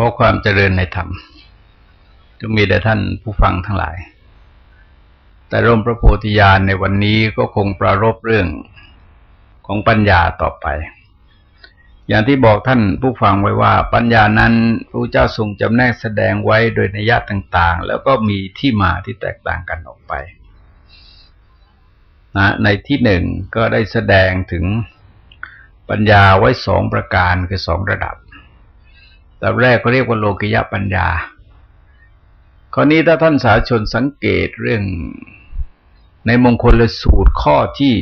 ขอความเจริญในธรรมจงมีแด่ท่านผู้ฟังทั้งหลาย แต่ร่มพระโพธิญาณในวันนี้ก็คงปรารบเรื่องของปัญญาต่อไป อย่างที่บอกท่านผู้ฟังไว้ว่า ปัญญานั้นพระเจ้าทรงจำแนกแสดงไว้โดยนิยะต่าง ๆ แล้วก็มีที่มาที่แตกต่างกันออกไปนะในที่หนึ่งก็ได้แสดงถึงปัญญาไว้สองประการคือสองระดับ แบบแรกก็เรียกว่าโลกิยะปัญญาคราวนี้ถ้าท่านสาชนสังเกตเรื่องในมงคลลสูตรข้อที่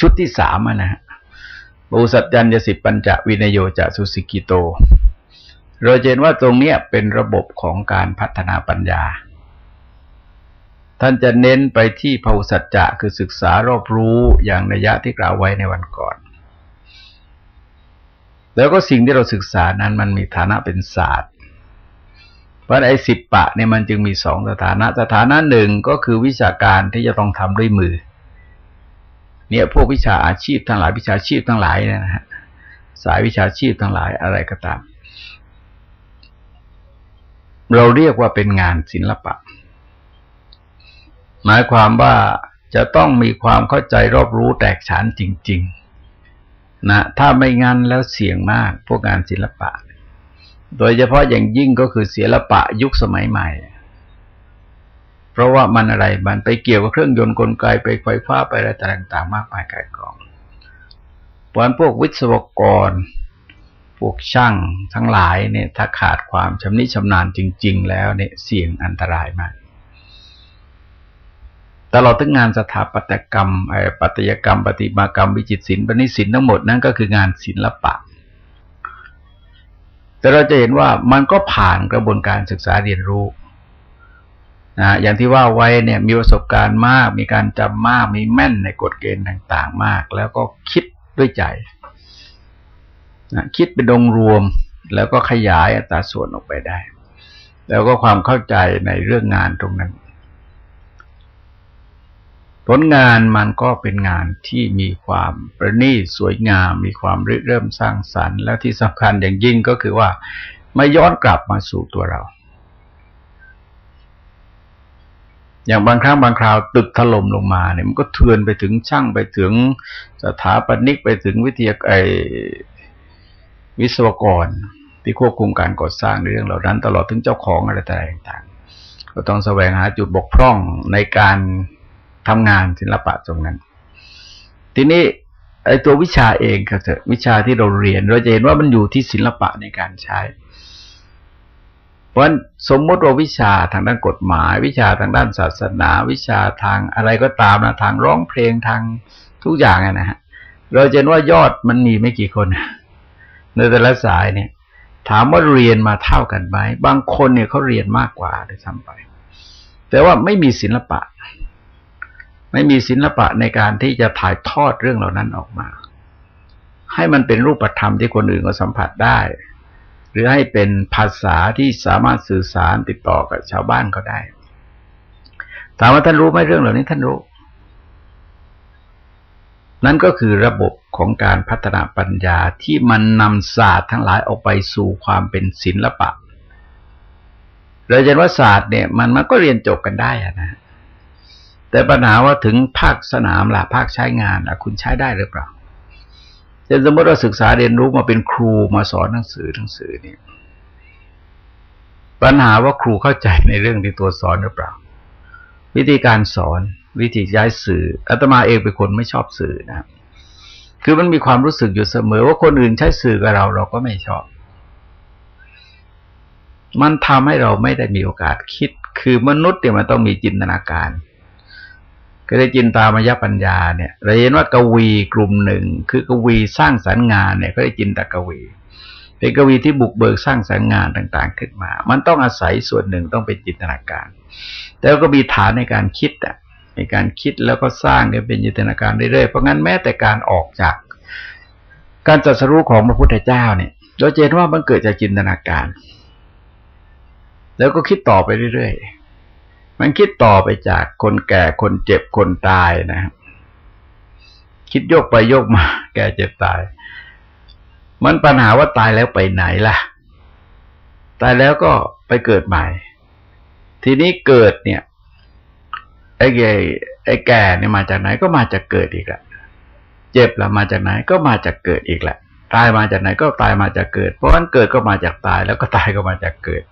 ชุดที่สามนะฮะบูสัจจันยสิปัญจวินโยจะสุสิกิโต เราเห็นว่าตรงนี้เป็นระบบของการพัฒนาปัญญา ท่านจะเน้นไปที่ภาสัจจะคือศึกษารอบรู้อย่างนัยยะที่กล่าวไว้ในวันก่อน แล้วก็สิ่งที่เราศึกษานั้นมันมีฐานะเป็นศาสตร์ เพราะไอ้สิบปะเนี่ยมันจึงมีสองสถานะ สถานะหนึ่งก็คือวิชาการที่จะต้องทำด้วยมือ เนี่ยพวกวิชาอาชีพทั้งหลายวิชาชีพทั้งหลายเนี่ยนะฮะสายวิชาชีพทั้งหลายอะไรก็ตาม เราเรียกว่าเป็นงานศิลปะ หมายความว่าจะต้องมีความเข้าใจรอบรู้แตกฉานจริง ๆ นะถ้าไม่งั้นแล้วเสี่ยงมากพวกงานศิลปะ โดยเฉพาะอย่างยิ่งก็คือศิลปะยุคสมัยใหม่ เพราะว่ามันอะไรมันไปเกี่ยวกับเครื่องยนต์กลไกไปไฟฟ้าไปอะไรต่างๆ มากมายกายกองเพราะพวกวิศวกร พวกช่างทั้งหลายเนี่ยถ้าขาดความชำนิชำนาญจริง ๆ แล้วเนี่ยเสี่ยงอันตรายมาก ตลอดทั้งงานสถาปัตยกรรมไอ้ปัตยกรรมปฏิมากรรมวิจิตศิลป์ปณิศิลป์ทั้งหมดนั่นก็คืองานศิลปะ แต่เราจะเห็นว่ามันก็ผ่านกระบวนการศึกษาเรียนรู้นะอย่างที่ว่าไว้เนี่ยมีประสบการณ์มาก มีการจำมากมีแม่นในกฎเกณฑ์ต่างๆ มาก แล้วก็คิดด้วยใจนะคิดเป็นองรวม แล้วก็ขยายอัตราส่วนออกไปได้ แล้วก็ความเข้าใจในเรื่องงานตรงนั้น ผลงานมันก็เป็นงานที่มีความประณีตสวยงาม มีความริเริ่มสร้างสรรค์ และที่สำคัญอย่างยิ่งก็คือว่า ไม่ย้อนกลับมาสู่ตัวเรา อย่างบางครั้งบางคราวตึกถล่มลงมาเนี่ยมันก็เทือนไปถึงช่างไปถึงสถาปนิกไปถึงวิทยาไอวิศวกร ที่ควบคุมการก่อสร้างในเรื่องเหล่านั้น ตลอดถึงเจ้าของอะไรต่างๆก็ต้องแสวงหาจุดบกพร่องในการ ทำงานศิลปะตรงนั้น ทีนี้ไอ้ตัววิชาเองก็เถอะวิชาที่เราเรียน เราจะเห็นว่ามันอยู่ที่ศิลปะในการใช้ เพราะสมมติว่าวิชาทางด้านกฎหมาย วิชาทางด้านศาสนา วิชาทางอะไรก็ตามนะทางร้องเพลงทางทุกอย่างนะฮะเราจะเห็นว่ายอดมันมีไม่กี่คนในแต่ละสายเนี่ย ถามว่าเรียนมาเท่ากันไหมบางคนเนี่ยเขาเรียนมากกว่าด้วยซ้ำไป แต่ว่าไม่มีศิลปะ ไม่มีศิลปะในการที่จะถ่ายทอดเรื่องเหล่านั้นออกมา ให้มันเป็นรูปธรรมที่คนอื่นก็สัมผัสได้ หรือให้เป็นภาษาที่สามารถสื่อสารติดต่อกับชาวบ้านก็ได้ถามว่าท่านรู้ไหมเรื่องเหล่านี้ท่านรู้ นั่นก็คือระบบของการพัฒนาปัญญาที่มันนำศาสตร์ทั้งหลายออกไปสู่ความเป็นศิลปะเราจะว่าศาสตร์เนี่ยมันมันก็เรียนจบกันได้อะนะ แต่ปัญหาว่าถึงภาคสนามล่ะภาคใช้งานล่ะคุณใช้ได้หรือเปล่าจะสมมติเราศึกษาเรียนรู้มาเป็นครูมาสอนหนังสือหนังสือเนี่ยปัญหาว่าครูเข้าใจในเรื่องที่ตัวสอนหรือเปล่า วิธีการสอนวิธีย้ายสื่ออาตมาเองเป็นคนไม่ชอบสื่อนะคือมันมีความรู้สึกอยู่เสมอ ว่าคนอื่นใช้สื่อกับเราเราก็ไม่ชอบ มันทำให้เราไม่ได้มีโอกาสคิด คือมนุษย์เนี่ยมันต้องมีจินตนาการ ก็ได้จินตามยปัญญาเนี่ยเราเห็นว่ากวีกลุ่มหนึ่ง คือกวีสร้างสรรค์งานเนี่ย ก็ได้จินตกวี เป็นกวีที่บุกเบิกสร้างสรรค์งานต่างๆ ขึ้นมา มันต้องอาศัยส่วนหนึ่งต้องเป็นจินตนาการ แต่ก็มีฐานในการคิดอะในการคิดแล้วก็สร้างเป็นจินตนาการเรื่อยๆเพราะงั้นแม้แต่การออกจาก การจัดสรู้ของพระพุทธเจ้าเนี่ยเราเห็นว่ามันเกิดจากจินตนาการ แล้วก็คิดต่อไปเรื่อยๆ มันคิดต่อไปจากคนแก่คนเจ็บคนตายนะครับคิดโยกไปโยกมา แก่เจ็บตาย มันปัญหาว่าตายแล้วไปไหนล่ะ ตายแล้วก็ไปเกิดใหม่ ทีนี้เกิดเนี่ยไอ้แก่ไอ้แก่เนี่ยมาจากไหนก็มาจากเกิดอีกแหละเจ็บแล้วมาจากไหนก็มาจากเกิดอีกแหละตายมาจากไหนก็ตายมาจากเกิด เพราะฉะนั้นเกิดก็มาจากตายแล้วก็ตายก็มาจากเกิด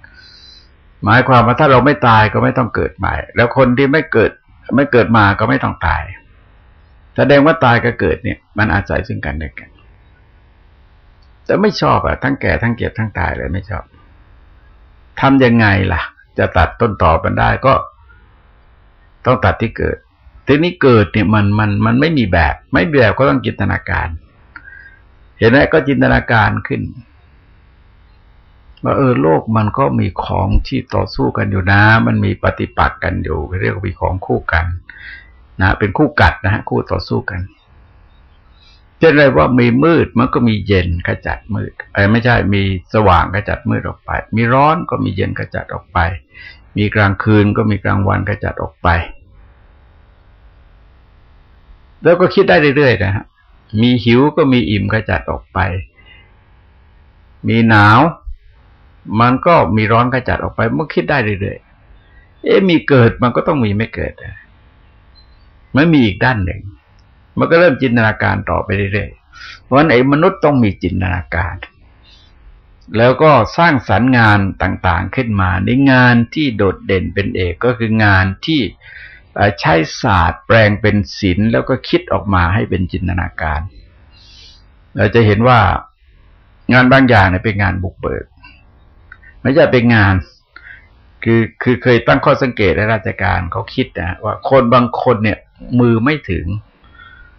หมายความว่าถ้าเราไม่ตายก็ไม่ต้องเกิดใหม่ แล้วคนที่ไม่เกิด ไม่เกิดมาก็ไม่ต้องตาย แสดงว่าตายกับเกิดเนี่ย มันอาศัยซึ่งกันและกัน แต่ไม่ชอบอะทั้งแก่ทั้งเก็บทั้งตายเลยไม่ชอบทำยังไงล่ะ จะตัดต้นต่อมันได้ก็ต้องตัดที่เกิดทีนี้เกิดเนี่ยมันมันมันไม่มีแบบ ไม่มีแบบก็ต้องจินตนาการ เห็นไหมก็จินตนาการขึ้น ว่าเออโลกมันก็มีของที่ต่อสู้กันอยู่นะ มันมีปฏิปักษ์กันอยู่เรียกว่ามีของคู่กันนะเป็นคู่กัดนะฮะคู่ต่อสู้กันเช่นไรว่ามีมืดมันก็มีเย็นขจัดมืดไอ้ไม่ใช่มีสว่างขจัดมืดออกไป มีร้อนก็มีเย็นขจัดออกไป มีกลางคืนก็มีกลางวันขจัดออกไป แล้วก็คิดได้เรื่อยๆนะฮะมีหิวก็มีอิ่มขจัดออกไป มีหนาว มันก็มีร้อนขจัดออกไปมันคิดได้เรื่อยๆเอ๊ะมีเกิดมันก็ต้องมีไม่เกิดไม่มีอีกด้านหนึ่ง มันก็เริ่มจินตนาการต่อไปเรื่อยๆเพราะฉะนั้นไอ้มนุษย์ต้องมีจินตนาการ แล้วก็สร้างสรรค์งานต่างๆขึ้นมาในงานที่โดดเด่นเป็นเอกก็คืองานที่ใช้ศาสตร์แปลงเป็นศิลป์แล้วก็คิดออกมาให้เป็นจินตนาการ เราจะเห็นว่างานบางอย่างเนี่ยเป็นงานบุกเบิก ไม่ใช่เป็นงาน คือคือเคยตั้งข้อสังเกตในราชการเขาคิดนะว่าคนบางคนเนี่ย มือไม่ถึง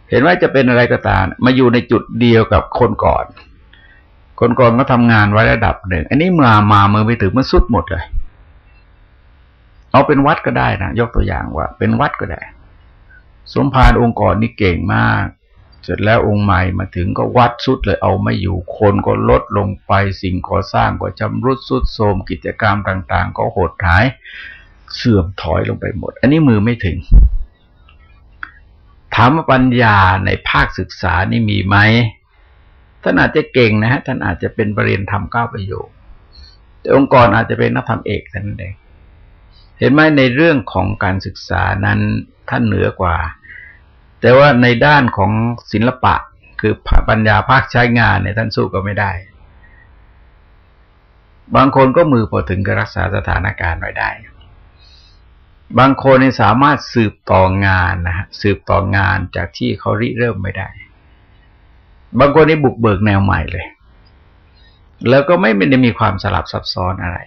เห็นว่าจะเป็นอะไรก็ตามมาอยู่ในจุดเดียวกับคนก่อน คนก่อนก็ทำงานไว้ระดับหนึ่ง อันนี้มามามือไปถึงมันสุดหมดเลย เอาเป็นวัดก็ได้นะยกตัวอย่างว่า เป็นวัดก็ได้ สมภารองค์ก่อนนี่เก่งมาก เสร็จแล้วองค์ใหม่มาถึงก็วัดสุดเลยเอาไม่อยู่คนก็ลดลงไปสิ่งก่อสร้างก็ชำรุดสุดโทมกิจกรรมต่าง ๆ ก็หดหายเสื่อมถอยลงไปหมด อันนี้มือไม่ถึง ถามว่าปัญญาในภาคศึกษานี่มีไหมท่านอาจจะเก่งนะฮะท่านอาจจะเป็นปรริญญาธรรมเก้าประโยคแต่องค์กรอาจจะเป็นนักธรรมเอกท่านเองเห็นไหมในเรื่องของการศึกษานั้นท่านเหนือกว่า แต่ว่าในด้านของศิลปะ คือปัญญาภาคใช้งานเนี่ยท่านสู้ก็ไม่ได้ บางคนก็มือพอถึงก็รักษาสถานการณ์ไว้ได้ บางคนนี่สามารถสืบต่องานนะฮะสืบต่องานจากที่เขาริเริ่มไม่ได้ บางคนนี่บุกเบิกแนวใหม่เลย แล้วก็ไม่ได้มีความสลับซับซ้อนอะไร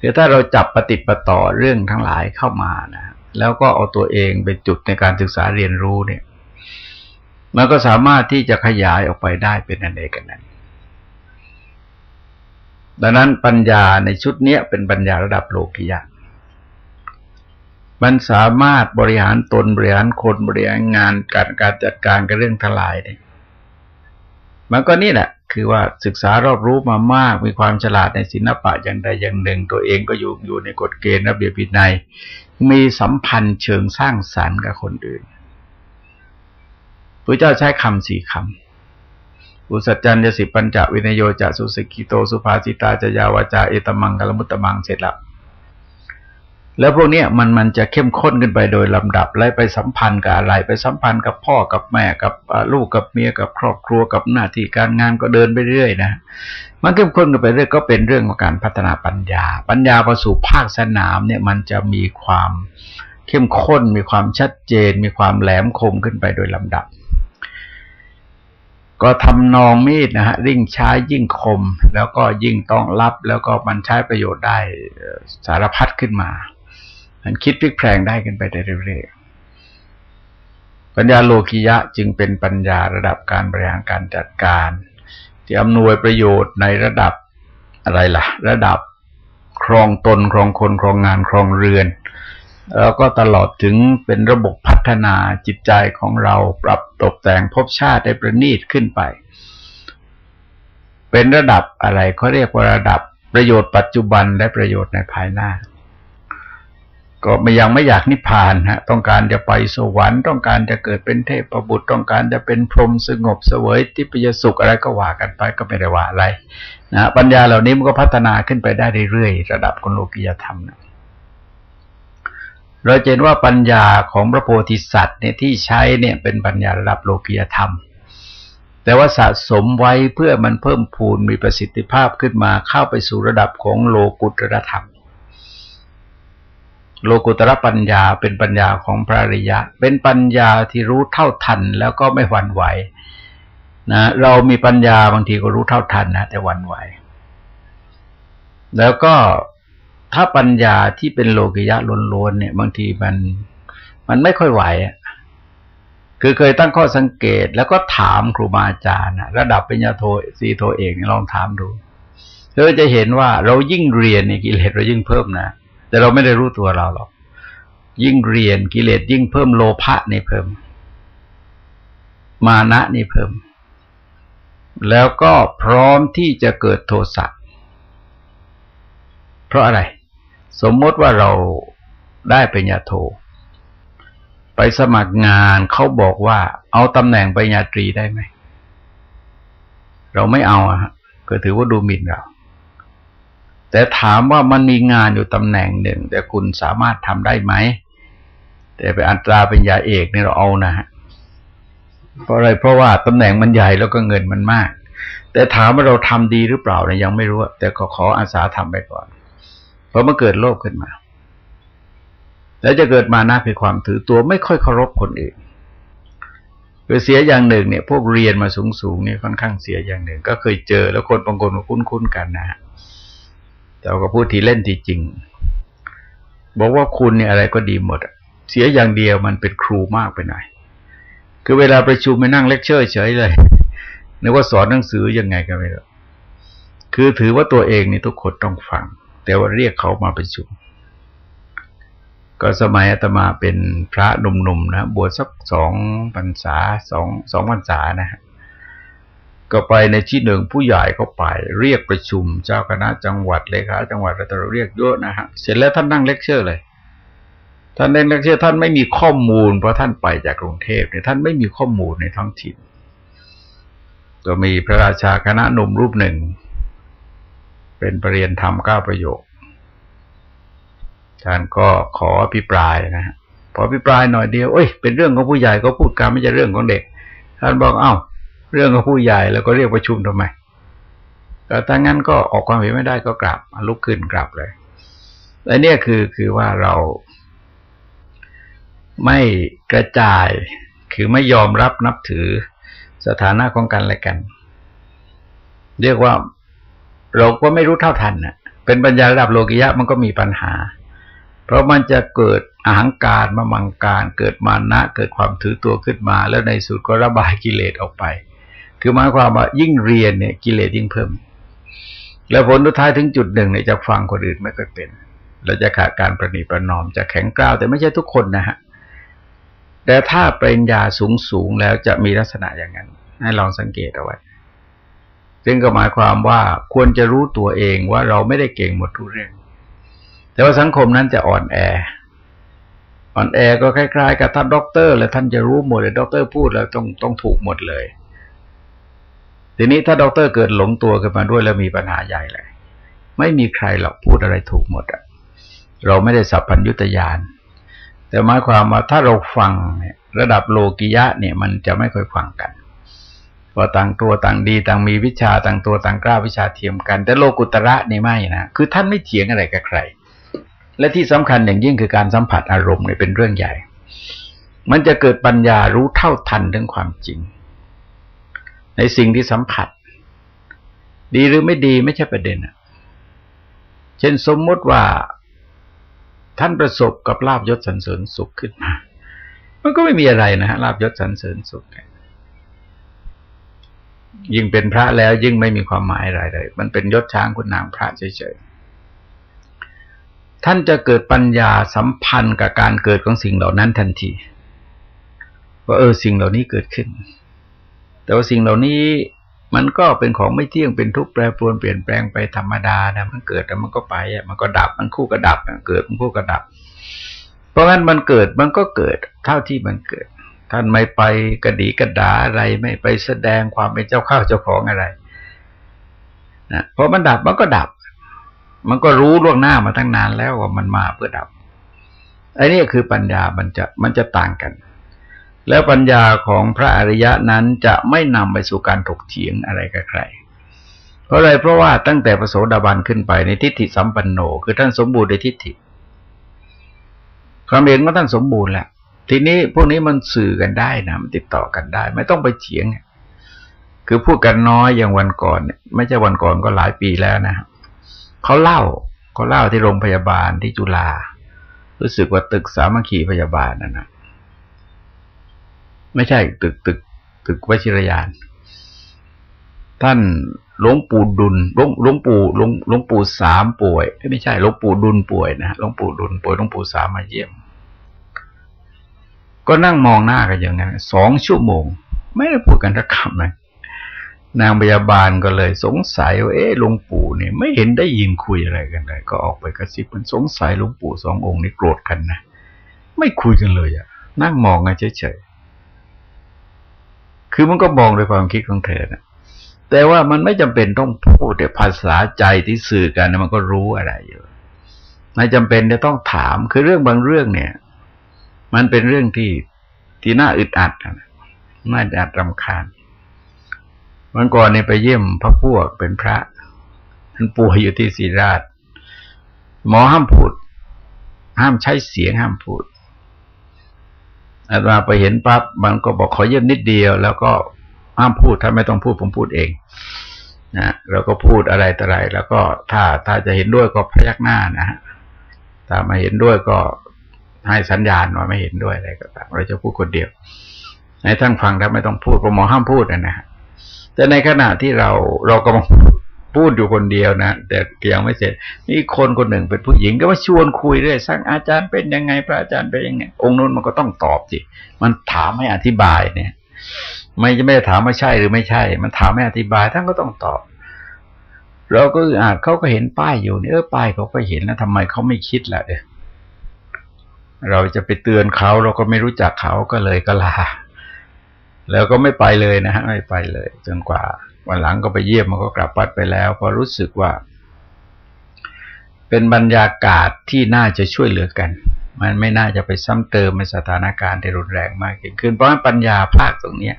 คือถ้าเราจับปฏิปต่อเรื่องทั้งหลายเข้ามานะ แล้วก็เอาตัวเองเป็นจุดในการศึกษาเรียนรู้เนี่ย มันก็สามารถที่จะขยายออกไปได้เป็นอันเอกกันนั้นดังนั้นปัญญาในชุดนี้เป็นปัญญาระดับโลกิยะ มันสามารถบริหารตนบริหารคนบริหารงานการการจัดการกับเรื่องทลายเนี่ย มันก็นี่แหละ คือว่าศึกษารอบรู้มามาก มีความฉลาดในศิลปะอย่างใดอย่างหนึ่ง ตัวเองก็อยู่อยู่ในกฎเกณฑ์ระเบียบวินัย มีสัมพันธ์เชิงสร้างสรรค์กับคนอื่นพระเจ้าใช้คำสี่คำอุสัจจันยสิปัญจวินโยจะสุสิกิโตสุภาสิตาจยาวาจาเอตมังกลมุตตมังเสร็จแล้ว แล้วพวกนี้มันมันจะเข้มข้นขึ้นไปโดยลำดับและไปสัมพันธ์กับอะไรไปสัมพันธ์กับพ่อกับแม่กับลูกกับเมียกับครอบครัวกับหน้าที่การงานก็เดินไปเรื่อยนะ มันเข้มข้นกันไปเรื่อยก็เป็นเรื่องของการพัฒนาปัญญา ปัญญาพอสู่ภาคสนามเนี่ยมันจะมีความเข้มข้น มีความชัดเจน มีความแหลมคมขึ้นไปโดยลำดับ ก็ทำนองมีดนะฮะริ่งใช้ยิ่งคม แล้วก็ยิ่งต้องรับแล้วก็มันใช้ประโยชน์ได้สารพัดขึ้นมา มันคิดพลิกแพลงได้กันไปได้เรื่อยๆปัญญาโลกิยะจึงเป็นปัญญาระดับการบริหารการจัดการ ที่อำนวยประโยชน์ในระดับอะไรล่ะ ระดับครองตนครองคนครองงานครองเรือน แล้วก็ตลอดถึงเป็นระบบพัฒนาจิตใจของเราปรับตกแต่งภพชาติได้ประณีตขึ้นไป เป็นระดับอะไรเขาเรียกว่าระดับประโยชน์ปัจจุบันและประโยชน์ในภายหน้า ก็ไม่ยังไม่อยากนิพพานฮะต้องการจะไปสวรรค์ ต้องการจะเกิดเป็นเทพประบุตรต้องการจะเป็นพรหมสงบเสวยทิพยสุขอะไรก็ว่ากันไปก็ไม่ได้ว่าอะไรนะปัญญาเหล่านี้มันก็พัฒนาขึ้นไปได้เรื่อยๆระดับคนโลกิยธรรมนะเราเห็นว่าปัญญาของพระโพธิสัตว์เนี่ยที่ใช้เนี่ยเป็นปัญญาระดับโลกิยธรรม แต่ว่าสะสมไว้เพื่อมันเพิ่มพูนมีประสิทธิภาพขึ้นมาเข้าไปสู่ระดับของโลกุตรธรรม โลกุตระปัญญาเป็นปัญญาของพระริยะ เป็นปัญญาที่รู้เท่าทันแล้วก็ไม่หวั่นไหวนะเรามีปัญญาบางทีก็รู้เท่าทันนะแต่หวั่นไหว แล้วก็ถ้าปัญญาที่เป็นโลกิยะล้วนๆเนี่ย บางทีมันมันไม่ค่อยไหวอะคือเคยตั้งข้อสังเกตแล้วก็ถามครูบาอาจารย์ระดับปัญญาโทสีโทเองลองถามดูเราจะเห็นว่าเรายิ่งเรียนในกิเลสเรายิ่งเพิ่มนะ แต่เราไม่ได้รู้ตัวเราหรอก ยิ่งเรียนกิเลสยิ่งเพิ่มโลภะนี่เพิ่ม มานะนี่เพิ่ม แล้วก็พร้อมที่จะเกิดโทสะเพราะอะไร สมมติว่าเราได้ปริญญาโท ไปสมัครงานเขาบอกว่า เอาตำแหน่งปริญญาตรีได้ไหม เราไม่เอาอะก็ถือว่าดูหมิ่นเรา แต่ถามว่ามันมีงานอยู่ตำแหน่งหนึ่ง แต่คุณสามารถทำได้ไหม แต่ไปอัตราเป็นยาเอกนี่เราเอานะฮะเพราะอะไรเพราะว่าตำแหน่งมันใหญ่แล้วก็เงินมันมาก แต่ถามว่าเราทำดีหรือเปล่าเนี่ยยังไม่รู้ แต่ขอขออาสาทำไปก่อน เพราะมันเกิดโลภขึ้นมา แล้วจะเกิดมานะคือความถือตัวไม่ค่อยเคารพคนอื่นคือเสียอย่างหนึ่งเนี่ย พวกเรียนมาสูงสูงนี่ค่อนข้างเสียอย่างหนึ่ง ก็เคยเจอแล้วคนบางคนมาคุ้นๆกันนะฮะ แต่ก็พูดทีเล่นทีจริง บอกว่าคุณเนี่ยอะไรก็ดีหมด เสียอย่างเดียวมันเป็นครูมากไปหน่อย คือเวลาประชุมไปนั่งเลคเชอร์เฉยเลยนึกว่าสอนหนังสือยังไงก็ไม่รู้คือถือว่าตัวเองนี่ทุกคนต้องฟัง แต่ว่าเรียกเขามาประชุม ก็สมัยอาตมาเป็นพระหนุ่มๆนะบวชสักสองพรรษาสองสองพรรษานะฮะ ก็ไปในที่หนึ่งผู้ใหญ่เขาไป เรียกประชุมเจ้าคณะจังหวัดเลยครับจังหวัดอะไรต่ออะไรเยอะนะฮะเสร็จแล้วท่านนั่งเลคเชอร์เลย ท่านนั่งเลคเชอร์ท่านไม่มีข้อมูลเพราะท่านไปจากกรุงเทพเนี่ยท่านไม่มีข้อมูลในท้องถิ่น ก็มีพระราชาคณะหนุ่มรูปหนึ่ง เป็นปรริยนธรรมเก้าประโยคท่านก็ขออภิปรายนะฮะพออภิปรายหน่อยเดียวเอ้ยเป็นเรื่องของผู้ใหญ่ก็พูดกันไม่ใช่เรื่องของเด็กท่านบอกเอ้า เรื่องของผู้ใหญ่แล้วก็เรียกประชุมทำไมแต่ถ้างั้นก็ออกความเห็นไม่ได้ก็กลับลุกขึ้นกลับเลยและเนี่ยคือคือว่าเราไม่กระจายคือไม่ยอมรับนับถือสถานะของกันและกัน เรียกว่าเราก็ไม่รู้เท่าทันน่ะเป็นปัญญาระดับโลกิยะมันก็มีปัญหา เพราะมันจะเกิดอาหังการมามังการ เกิดมานะ เกิดความถือตัวขึ้นมา แล้วในสุดก็ระบายกิเลสออกไป คือหมายความว่ายิ่งเรียนเนี่ย กิเลสยิ่งเพิ่ม แล้วผลสุดท้ายถึงจุดหนึ่งเนี่ยจะฟังคนอื่นไม่ค่อยเป็นเราจะขาดการประนีประนอมจะแข็งกร้าวแต่ไม่ใช่ทุกคนนะฮะแต่ถ้าปริญญาสูงสูงแล้วจะมีลักษณะอย่างนั้น ให้ลองสังเกตเอาไว้ซึ่งก็หมายความว่าควรจะรู้ตัวเองว่าเราไม่ได้เก่งหมดทุกเรื่อง แต่ว่าสังคมนั้นจะอ่อนแอ อ่อนแอก็คล้ายๆ กับท่านด็อกเตอร์ และท่านจะรู้หมดเลยด็อกเตอร์พูดแล้วต้องต้องถูกหมดเลย ทีนี้ถ้าด็อกเตอร์เกิดหลงตัวขึ้นมาด้วยแล้วมีปัญหาใหญ่เลย ไม่มีใครหรอกพูดอะไรถูกหมดอะเราไม่ได้สัพพัญยุตยาน แต่หมายความว่าถ้าเราฟังระดับโลกิยะเนี่ยมันจะไม่ค่อยฟังกันว่าต่างตัวต่างดีต่างมีวิชาต่างตัวต่างกล้าวิชาเทียมกัน แต่โลกุตระนี่ไม่นะคือท่านไม่เถียงอะไรกับใคร และที่สำคัญอย่างยิ่งคือการสัมผัสอารมณ์เนี่ยเป็นเรื่องใหญ่ มันจะเกิดปัญญารู้เท่าทันเรื่องความจริง ในสิ่งที่สัมผัส ดีหรือไม่ดีไม่ใช่ประเด็นเช่นสมมติว่าท่านประสบกับลาบยศสรรเสริญสุขขึ้นมา มันก็ไม่มีอะไรนะฮะลาบยศสรรเสริญสุขเนี่ยยิ่งเป็นพระแล้วยิ่งไม่มีความหมายอะไรเลย มันเป็นยศช้างคุณนางพระเฉยๆ ท่านจะเกิดปัญญาสัมพันธ์กับการเกิดของสิ่งเหล่านั้นทันที ว่าเออสิ่งเหล่านี้เกิดขึ้น แต่ว่าสิ่งเหล่านี้มันก็เป็นของไม่เที่ยงเป็นทุกข์แปรปรวนเปลี่ยนแปลงไปธรรมดานะมันเกิดแล้วมันก็ไปอะมันก็ดับมันคู่กระดับเกิดมันคู่กระดับ เพราะงั้นมันเกิดมันก็เกิดเท่าที่มันเกิด ท่านไม่ไปกระดีกระดาอะไรไม่ไปแสดงความเป็นเจ้าข้าวเจ้าของอะไรนะพอมันดับมันก็ดับ มันก็รู้ล่วงหน้ามาตั้งนานแล้วว่ามันมาเพื่อดับไอ้นี่คือปัญญามันจะมันจะต่างกัน แล้วปัญญาของพระอริยะนั้นจะไม่นำไปสู่การถกเถียงอะไรกับใคร เพราะอะไรเพราะว่าตั้งแต่พระโสดาบันขึ้นไปในทิฏฐิสัมปันโน คือท่านสมบูรณ์ในทิฏฐิความเห็นว่าท่านสมบูรณ์แหละทีนี้พวกนี้มันสื่อกันได้นะมันติดต่อกันได้ ไม่ต้องไปเถียง คือพูดกันน้อยอย่างวันก่อนไม่ใช่วันก่อนก็หลายปีแล้วนะเขาเล่าเขาเล่าที่โรงพยาบาลที่จุฬารู้สึกว่าตึกสามัคคีพยาบาลนั่นนะ ไม่ใช่ตึกตึกตึกวชิรยาน ท่านหลวงปู่ดุลหลวงหลวงปู่หลวงหลวงปู่สามป่วยไม่ใช่หลวงปู่ดุลป่วยนะหลวงปู่ดุลป่วยหลวงปู่สามมาเยี่ยม ก็นั่งมองหน้ากันอย่างนั้นสองชั่วโมง ไม่ได้พูดกันสักคำเลยนางพยาบาลก็เลยสงสัยว่าเอ๊ะหลวงปู่เนี่ยไม่เห็นได้ยินคุยอะไรกันเลยก็ออกไปกระซิบมันสงสัยหลวงปู่สององค์นี้โกรธกันนะไม่คุยกันเลยอะนั่งมองกันเฉยๆ คือมันก็มองโดยความคิดของเธอนะแต่ว่ามันไม่จำเป็นต้องพูดแต่ภาษาใจที่สื่อกันมันก็รู้อะไรอยู่ไม่จำเป็นจะต้องถามคือเรื่องบางเรื่องเนี่ย มันเป็นเรื่องที่ที่น่าอึดอัดนะน่าอึดอัดรำคาญวันก่อนเนี่ยไปเยี่ยมพระพวกเป็นพระท่านป่วยอยู่ที่ศรีราช หมอห้ามพูด ห้ามใช้เสียงห้ามพูด อาตมาไปเห็นปั๊บมันก็บอกขอเยี่ยมนิดเดียว แล้วก็ห้ามพูดถ้าไม่ต้องพูดผมพูดเองนะเราก็พูดอะไรต่ออะไร แล้วก็ถ้าถ้าจะเห็นด้วยก็พยักหน้านะฮะถ้ามาเห็นด้วยก็ให้สัญญาณว่าไม่เห็นด้วยอะไรก็ตามเราจะพูดคนเดียวให้ท่านฟังถ้าไม่ต้องพูดพระหมอห้ามพูดนะฮะแต่ในขณะที่เราเราก็มา พูดอยู่คนเดียวนะ แต่ยังไม่เสร็จ นี่คนคนหนึ่งเป็นผู้หญิงก็มาชวนคุยเรื่อยสร้างอาจารย์เป็นยังไงพระอาจารย์เป็นยังไงองค์นู้นมันก็ต้องตอบสิมันถามให้อธิบายเนี่ย ไม่จะไม่ได้ถามว่าใช่หรือไม่ใช่ มันถามให้อธิบายท่านก็ต้องตอบ เราก็อาจเขาก็เห็นป้ายอยู่เนี่ยเออป้ายเขาก็เห็นแล้วทำไมเขาไม่คิดล่ะเออเราจะไปเตือนเขาเราก็ไม่รู้จักเขาก็เลยก็ลาแล้วก็ไม่ไปเลยนะฮะไม่ไปเลยจนกว่า วันหลังก็ไปเยี่ยมมันก็กลับวัดไปแล้วพอรู้สึกว่า เป็นบรรยากาศที่น่าจะช่วยเหลือกัน มันไม่น่าจะไปซ้ำเติมในสถานการณ์ที่รุนแรงมากขึ้น เพราะปัญญาภาคตรงเนี้ย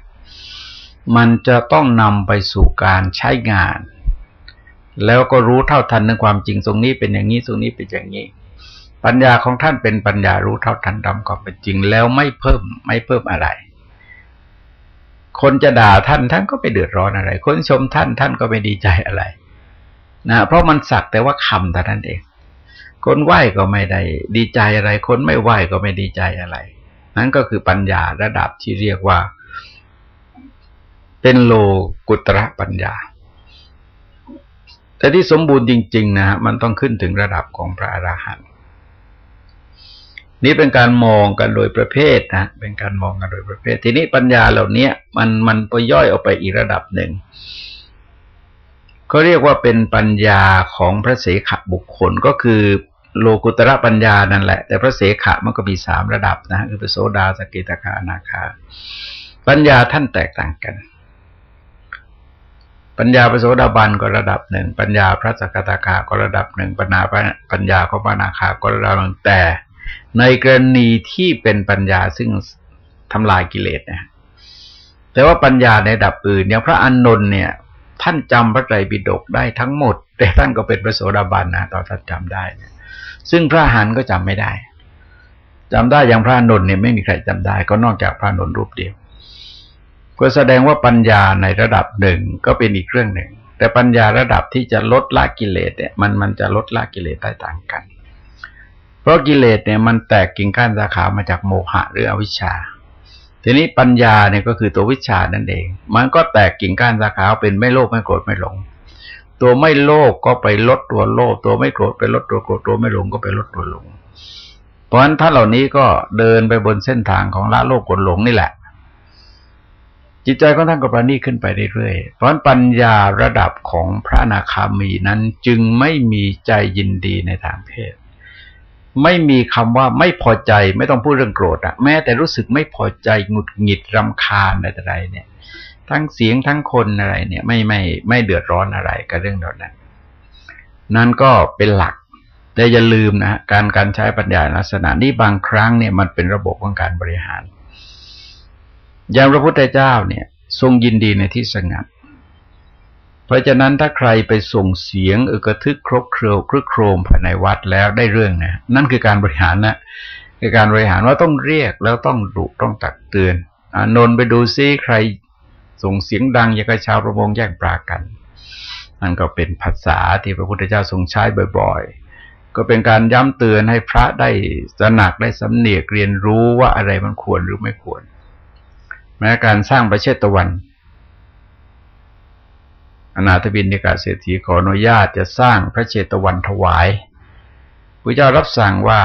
มันจะต้องนำไปสู่การใช้งาน แล้วก็รู้เท่าทันในความจริงตรงนี้เป็นอย่างนี้ตรงนี้เป็นอย่างนี้ ปัญญาของท่านเป็นปัญญารู้เท่าทันดำความเป็นจริงแล้วไม่เพิ่มไม่เพิ่มอะไร คนจะด่าท่านท่านก็ไปเดือดร้อนอะไร คนชมท่านท่านก็ไม่ดีใจอะไร นะเพราะมันสักแต่ว่าคำแต่นั้นเอง คนไหว้ก็ไม่ได้ ดีใจอะไร คนไม่ไหว้ก็ไม่ดีใจอะไร นั่นก็คือปัญญาระดับที่เรียกว่า เป็นโลกุตระปัญญา แต่ที่สมบูรณ์จริง ๆ นะมันต้องขึ้นถึงระดับของพระอราหันต์ นี่เป็นการมองกันโดยประเภทนะเป็นการมองกันโดยประเภท ทีนี้ปัญญาเหล่านี้มันมันไปย่อยออกไปอีกระดับหนึ่งเขาเรียกว่าเป็นปัญญาของพระเสขบุคคลก็คือโลกุตระปัญญานั่นแหละ แต่พระเสขะมันก็มีสามระดับนะคือโสดาสกิตาคานาคา ปัญญาท่านแตกต่างกัน ปัญญาพระโสดาบันก็ระดับหนึ่งปัญญาพระสกตาคาก็ระดับหนึ่งปัญญาปัญญาของปานาคาก็ระดับหนึ่งแต่ ในกรณีที่เป็นปัญญาซึ่งทำลายกิเลสนะแต่ว่าปัญญาในดับอื่นอย่างพระอานนท์เนี่ย ท่านจำพระไตรปิฎกได้ทั้งหมด แต่ท่านก็เป็นพระโสดาบันนะตอนท่านจำได้ ซึ่งพระหันก็จำไม่ได้จำได้อย่างพระอานนท์เนี่ยไม่มีใครจำได้ ก็นอกจากพระอานนท์รูปเดียว ก็แสดงว่าปัญญาในระดับหนึ่งก็เป็นอีกเรื่องหนึ่ง แต่ปัญญาระดับที่จะลดละกิเลสเนี่ยมันมันจะลดละกิเลสได้ต่างกัน เพราะกิเลสเนี่ยมันแตกกิ่งก้านสาขามาจากโมหะหรืออวิชชา ทีนี้ปัญญาเนี่ยก็คือตัววิชานั่นเอง มันก็แตกกิ่งก้านสาขาเป็นไม่โลภไม่โกรธไม่หลง ตัวไม่โลภก็ไปลดตัวโลภตัวไม่โกรธไปลดตัวโกรธตัวไม่หลงก็ไปลดตัวหลง เพราะฉะนั้นท่านเหล่านี้ก็เดินไปบนเส้นทางของละโลภโกรธหลงนี่แหละ จิตใจของท่านก็ประณีขึ้นไปเรื่อยๆเพราะะนั้นปัญญาระดับของพระนาคามีนั้นจึงไม่มีใจยินดีในทางเพศ ไม่มีคำว่าไม่พอใจ ไม่ต้องพูดเรื่องโกรธอะแม้แต่รู้สึกไม่พอใจหงุดหงิดรำคาญอะไรเนี่ย ทั้งเสียงทั้งคนอะไร เนี่ย ไม่ไม่ไม่เดือดร้อนอะไรกับเรื่องเหล่านั้น นั่นก็เป็นหลัก แต่อย่าลืมนะการการใช้ปัญญาลักษณะนี้บางครั้งเนี่ยมันเป็นระบบของการบริหาร อย่างพระพุทธเจ้าเนี่ย ทรงยินดีในที่สงัด ราะฉะนั้นถ้าใครไปส่งเสียงเออกระทึกครบเครือครึกโครมภายในวัดแล้วได้เรื่องนะนั่นคือการบริหารนะคือการบริหารว่าต้องเรียกแล้วต้องดุต้องตักเตือนอนนไปดูซิใครส่งเสียงดังอย่างกับชาวประมงแย่งปลากันนั่นก็เป็นภาษาที่พระพุทธเจ้าทรงใช้บ่อย ๆ ก็เป็นการย้ำเตือนให้พระได้สนักได้สำเนียกเรียนรู้ว่าอะไรมันควรหรือไม่ควร แม้การสร้างประเชตวัน อนาถบินนิกาเศรษฐีขออนุญาตจะสร้างพระเชตวันถวายพระเจ้ารับสั่งว่า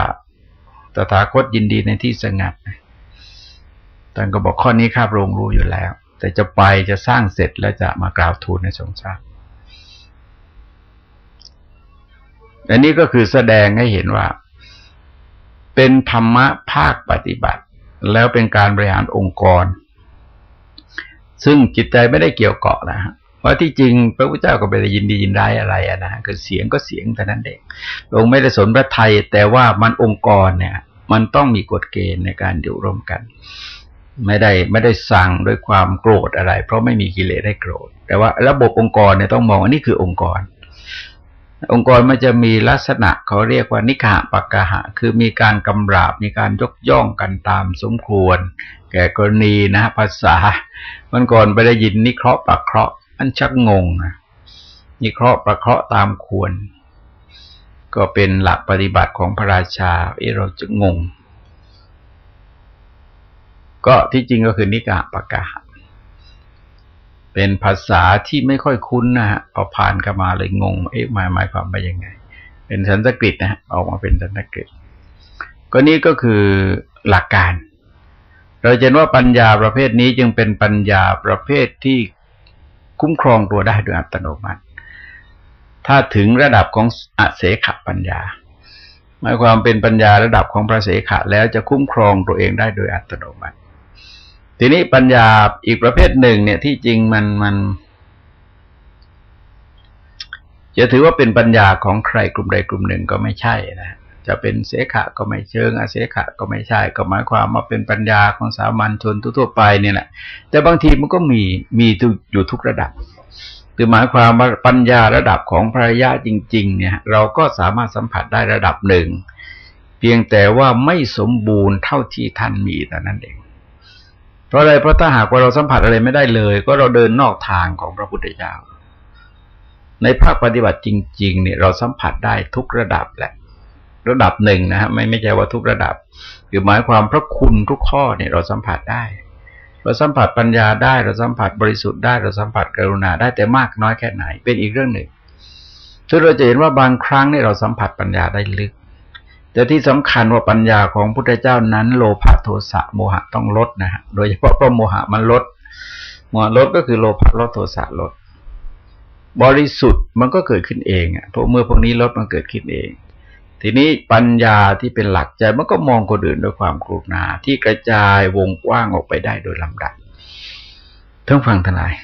ตถาคตยินดีในที่สงัดท่านก็บอกข้อนี้ข้าพระองค์รู้อยู่แล้ว แต่จะไปจะสร้างเสร็จแล้วจะมากล่าวทูลในทรงทราบอันนี้ก็คือแสดงให้เห็นว่า เป็นธรรมะภาคปฏิบัติ แล้วเป็นการบริหารองค์กร ซึ่งจิตใจไม่ได้เกี่ยวเกาะนะฮะ เพราะที่จริงพระพุทธเจ้าก็ไม่ได้ยินดียินได้อะไรนะคือเสียงก็เสียงแต่นั้นเององค์ไม่ได้สนพระไทย แต่ว่ามันองค์กรเนี่ย มันต้องมีกฎเกณฑ์ในการอยู่ร่วมกัน ไม่ได้ไม่ได้สั่งด้วยความโกรธอะไร เพราะไม่มีกิเลสได้โกรธ แต่ว่าระบบองค์กรเนี่ยต้องมองว่านี่คือองค์กร องค์กรมันจะมีลักษณะเขาเรียกว่านิกะปักกะหะ คือมีการกำราบมีการยกย่องกันตามสมควร แก่กรณีนะภาษามันก่อนไปได้ยินนิเคราะห์ปักเคราะห์ อันชักงงนะนิเคราะห์ประเคราะห์ตามควร ก็เป็นหลักปฏิบัติของพระราชาเอเราจะงง ก็ที่จริงก็คือนิกะปักกะหะเป็นภาษาที่ไม่ค่อยคุ้นนะฮะพอผ่านกันมาเลยงง เอ๊ะหมายหมายความว่ายังไง เป็นสันสกฤตนะฮะออกมาเป็นสันสกฤตก็นี้ก็คือหลักการ เราเห็นว่าปัญญาประเภทนี้จึงเป็นปัญญาประเภทที่ คุ้มครองตัวได้โดยอัตโนมัติ ถ้าถึงระดับของอเสขปัญญาหมายความเป็นปัญญาระดับของพระเสขะแล้วจะคุ้มครองตัวเองได้โดยอัตโนมัติ ทีนี้ปัญญาอีกประเภทหนึ่ง เนี่ยที่จริงมันมัน จะถือว่าเป็นปัญญาของใครกลุ่มใดกลุ่มหนึ่งก็ไม่ใช่นะ จะเป็นเสขะก็ไม่เชิงอาเสขะก็ไม่ใช่ก็หมายความว่าเป็นปัญญาของสามัญชนทั่วไปเนี่ยแหละแต่บางทีมันก็มีมีอยู่ทุกระดับคือหมายความว่าปัญญาระดับของภรรยาจริง ๆ เนี่ย เราก็สามารถสัมผัสได้ระดับหนึ่ง เพียงแต่ว่าไม่สมบูรณ์เท่าที่ท่านมีแต่นั้นเอง เพราะอะไรเพราะถ้าหากว่าเราสัมผัสอะไรไม่ได้เลย ก็เราเดินนอกทางของพระพุทธเจ้าในภาคปฏิบัติจริง ๆ เนี่ยเราสัมผัสได้ทุกระดับแหละ ระดับหนึ่งนะฮะไม่ไม่ใช่ว่าทุกระดับคือหมายความพระคุณทุกข้อเนี่ยเราสัมผัสได้เราสัมผัสปัญญาได้เราสัมผัสบริสุทธิ์ได้เราสัมผัสกรุณาได้แต่มากน้อยแค่ไหน เป็นอีกเรื่องหนึ่งซึ่งเราจะเห็นว่าบางครั้งเนี่ยเราสัมผัสปัญญาได้ลึก แต่ที่สำคัญว่าปัญญาของพุทธเจ้านั้น โลภะโทสะโมหะต้องลดนะฮะโดยเฉพาะเพราะโมหะมันลดโมหะลดก็คือโลภะลดโทสะลด บริสุทธิ์มันก็เกิดขึ้นเองอะเพราะเมื่อพวกนี้ลดมันเกิดขึ้นเอง ทีนี้ปัญญาที่เป็นหลักใจมันก็มองคนอื่นด้วยความกรุณาที่กระจายวงกว้างออกไปได้โดยลำดับทั้งฟังทนาย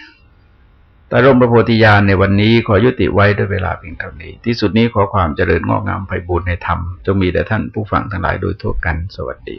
แต่ร่มพระโพธิญาณในวันนี้ขอยุติไว้ด้วยเวลาเพียงเท่านี้ ที่สุดนี้ขอความเจริญงอกงามไปบุญในธรรมจงมีแต่ท่านผู้ฟังทั้งหลายโดยทั่วกัน สวัสดี